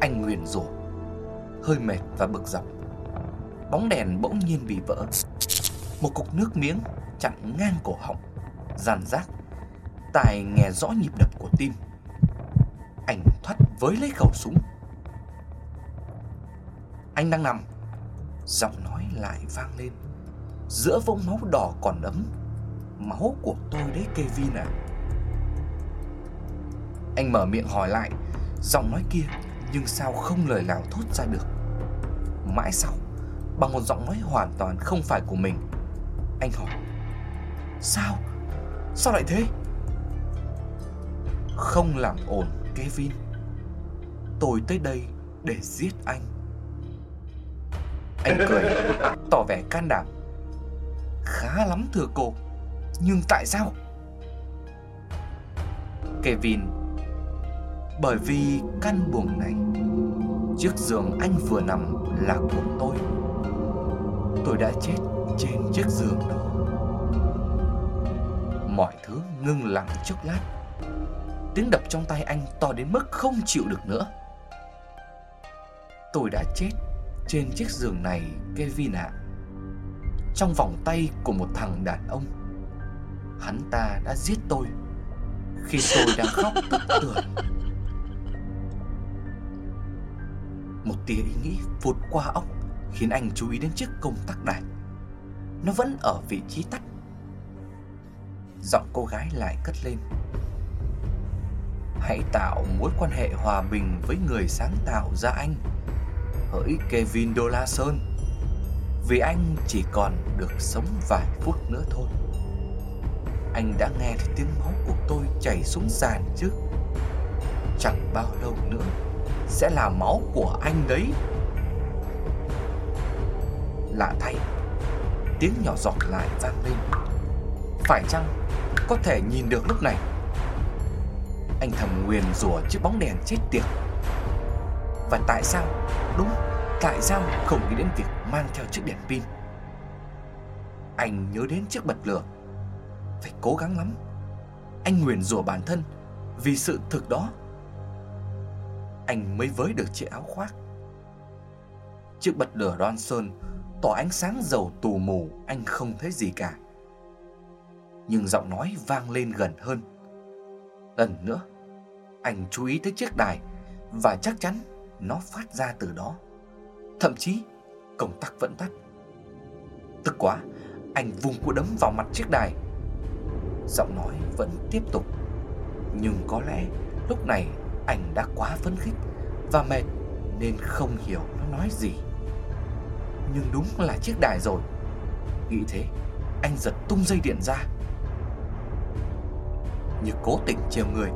Anh nguyền rủa, Hơi mệt và bực dọc. Bóng đèn bỗng nhiên bị vỡ. Một cục nước miếng chặn ngang cổ họng dàn rác. Tài nghe rõ nhịp đập của tim. Anh thoát với lấy khẩu súng. Anh đang nằm. Giọng nói lại vang lên. Giữa vũng máu đỏ còn ấm. Máu của tôi đấy, Kevin à Anh mở miệng hỏi lại. Giọng nói kia nhưng sao không lời nào thốt ra được? Mãi sau, Bằng một giọng nói hoàn toàn không phải của mình, Anh hỏi. Sao? Sao lại thế? Không làm ổn Kevin. Tôi tới đây để giết anh. Anh cười, Tỏ vẻ can đảm. Khá lắm thưa cô, Nhưng tại sao? Kevin bởi vì căn buồng này, Chiếc giường anh vừa nằm là của tôi. Tôi đã chết trên chiếc giường đó. Mọi thứ ngưng lặng chốc lát. Tiếng đập trong tay anh to đến mức không chịu được nữa. Tôi đã chết trên chiếc giường này, Kevin ạ. Trong vòng tay của một thằng đàn ông, Hắn ta đã giết tôi Khi tôi đang khóc tức tưởi. Một tia ý nghĩ vụt qua óc Khiến anh chú ý đến chiếc công tắc đài Nó vẫn ở vị trí tắt. Giọng cô gái lại cất lên. Hãy tạo mối quan hệ hòa bình với người sáng tạo ra anh. Hỡi Kevin Dolason. Vì anh chỉ còn được sống vài phút nữa thôi. Anh đã nghe thấy tiếng máu của tôi chảy xuống sàn chứ Chẳng bao lâu nữa sẽ là máu của anh đấy. Lạ thay, Tiếng nhỏ giọt lại vang lên. Phải chăng Có thể nhìn được lúc này? Anh thầm nguyền rủa chiếc bóng đèn chết tiệt. Và tại sao? Đúng, Tại sao không nghĩ đến việc mang theo chiếc đèn pin? Anh nhớ đến chiếc bật lửa. Phải cố gắng lắm. Anh nguyền rủa bản thân Vì sự thực đó. Anh mới với được chiếc áo khoác. Chiếc bật lửa ron sơn, Tỏ ánh sáng dầu tù mù, Anh không thấy gì cả. Nhưng giọng nói vang lên gần hơn. Lần nữa, Anh chú ý tới chiếc đài, Và chắc chắn nó phát ra từ đó. Thậm chí, công tắc vẫn tắt. Tức quá, Anh vùng cú đấm vào mặt chiếc đài. Giọng nói vẫn tiếp tục. Nhưng có lẽ lúc này anh đã quá phấn khích Và mệt nên không hiểu nó nói gì. Nhưng đúng là chiếc đài rồi. Nghĩ thế, Anh giật tung dây điện ra. Như cố tình trêu người,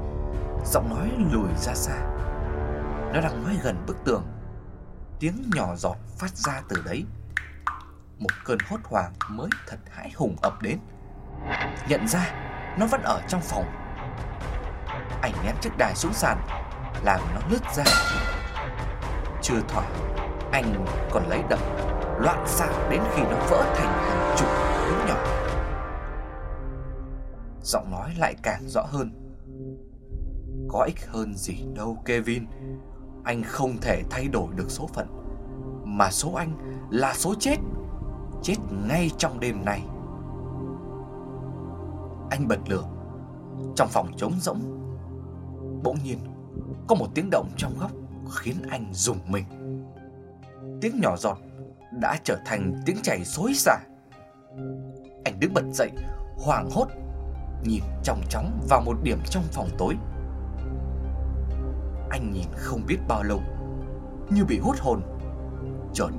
Giọng nói lùi ra xa. Nó đang nói gần bức tường. Tiếng nhỏ giọt phát ra từ đấy. Một cơn hốt hoảng mới thật hãi hùng ập đến. Nhận ra, Nó vẫn ở trong phòng. Anh ném chiếc đài xuống sàn, Làm nó lướt ra. Chưa thỏa Anh còn lấy đập, Loạn xạ đến khi nó vỡ thành hàng chục miếng nhỏ. Giọng nói lại càng rõ hơn. Có ích hơn gì đâu, Kevin. Anh không thể thay đổi được số phận, Mà số anh là số chết. Chết ngay trong đêm nay. Anh bật lửa, Trong phòng trống rỗng. Bỗng nhiên, Có một tiếng động trong góc Khiến anh rùng mình. Tiếng nhỏ giọt Đã trở thành tiếng chảy xối xả. Anh đứng bật dậy, Hoảng hốt, Nhìn trong chóng vào một điểm trong phòng tối. Anh nhìn không biết bao lâu, Như bị hút hồn, Chợt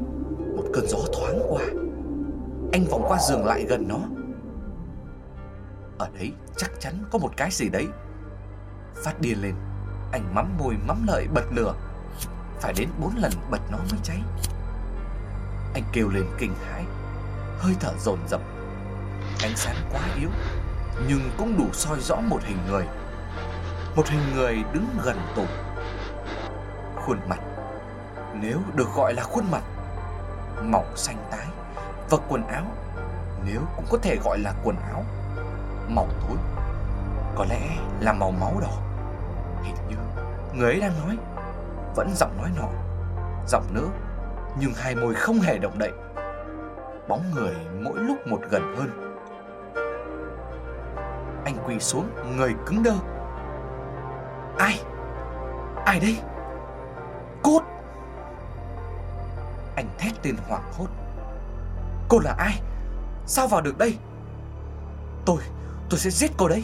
một cơn gió thoáng qua. Anh vòng qua giường lại gần nó. Ở đấy chắc chắn có một cái gì đấy. Phát điên lên. Anh mắm môi mắm lợi bật lửa. Phải đến bốn lần bật nó mới cháy. Anh kêu lên kinh hãi. Hơi thở dồn dập. Ánh sáng quá yếu, Nhưng cũng đủ soi rõ một hình người. Một hình người đứng gần tủ khuôn mặt. Nếu được gọi là khuôn mặt Màu xanh tái. Và quần áo, Nếu cũng có thể gọi là quần áo, Màu tối. Có lẽ là màu máu đỏ. Hình như người ấy đang nói. Vẫn giọng nói nọ, Giọng nữa Nhưng hai môi không hề động đậy, Bóng người mỗi lúc một gần hơn. Anh quỳ xuống, Người cứng đơ. Ai? Ai đây? Cốt! Anh thét tên hoảng hốt. Cô là ai? Sao vào được đây? Tôi Tôi sẽ giết cô đấy.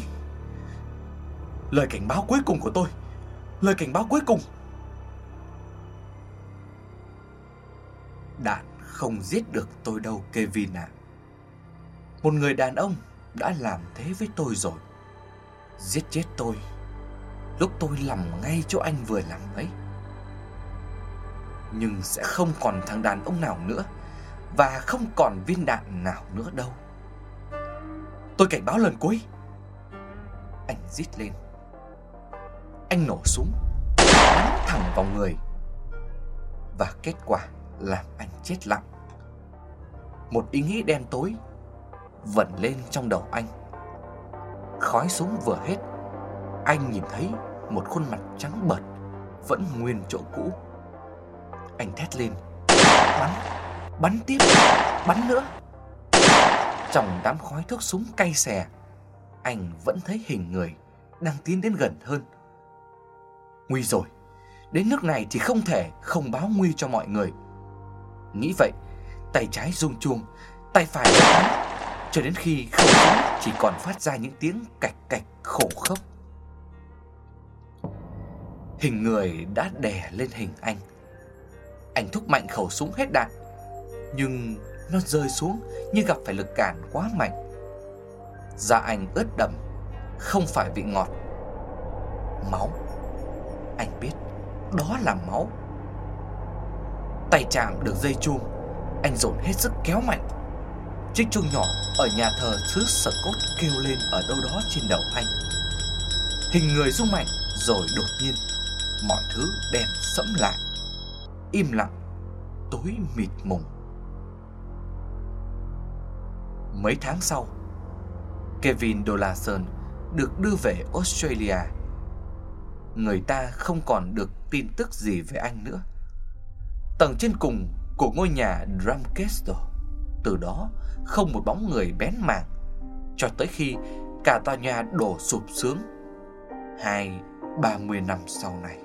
Lời cảnh báo cuối cùng của tôi. Lời cảnh báo cuối cùng. Đạn không giết được tôi đâu, Kevin ạ. Một người đàn ông đã làm thế với tôi rồi. Giết chết tôi. Lúc tôi nằm ngay chỗ anh vừa làm ấy. Nhưng sẽ không còn thằng đàn ông nào nữa. Và không còn viên đạn nào nữa đâu. Tôi cảnh báo lần cuối. Anh rít lên. Anh nổ súng Bắn thẳng vào người. Và kết quả làm anh chết lặng. Một ý nghĩ đen tối Vẩn lên trong đầu anh. Khói súng vừa hết Anh nhìn thấy một khuôn mặt trắng bợt Vẫn nguyên chỗ cũ. Anh thét lên Bắn, bắn tiếp, bắn nữa. Trong đám khói thuốc súng cay xè Anh vẫn thấy hình người Đang tiến đến gần hơn. Nguy rồi Đến nước này thì không thể không báo nguy cho mọi người Nghĩ vậy Tay trái rung chuông Tay phải bắn Cho đến khi không súng chỉ còn phát ra những tiếng cạch cạch khổ khốc Hình người đã đè lên hình anh Anh thúc mạnh khẩu súng hết đạn Nhưng nó rơi xuống như gặp phải lực cản quá mạnh. Da anh ướt đẫm, không phải vị ngọt. Máu. Đó là máu. Tay chạm được dây chuông, anh dồn hết sức kéo mạnh. Chiếc chuông nhỏ ở nhà thờ xứ sở cốt kêu lên ở đâu đó trên đầu anh. Hình người rung mạnh rồi đột nhiên mọi thứ đen sẫm lại. Im lặng, tối mịt mùng. Mấy tháng sau, Kevin Dolason được đưa về Australia. Người ta không còn được tin tức gì về anh nữa. Tầng trên cùng của ngôi nhà Drumcastle từ đó không một bóng người bén mảng, cho tới khi cả tòa nhà đổ sụp xuống hai, ba mươi năm sau này.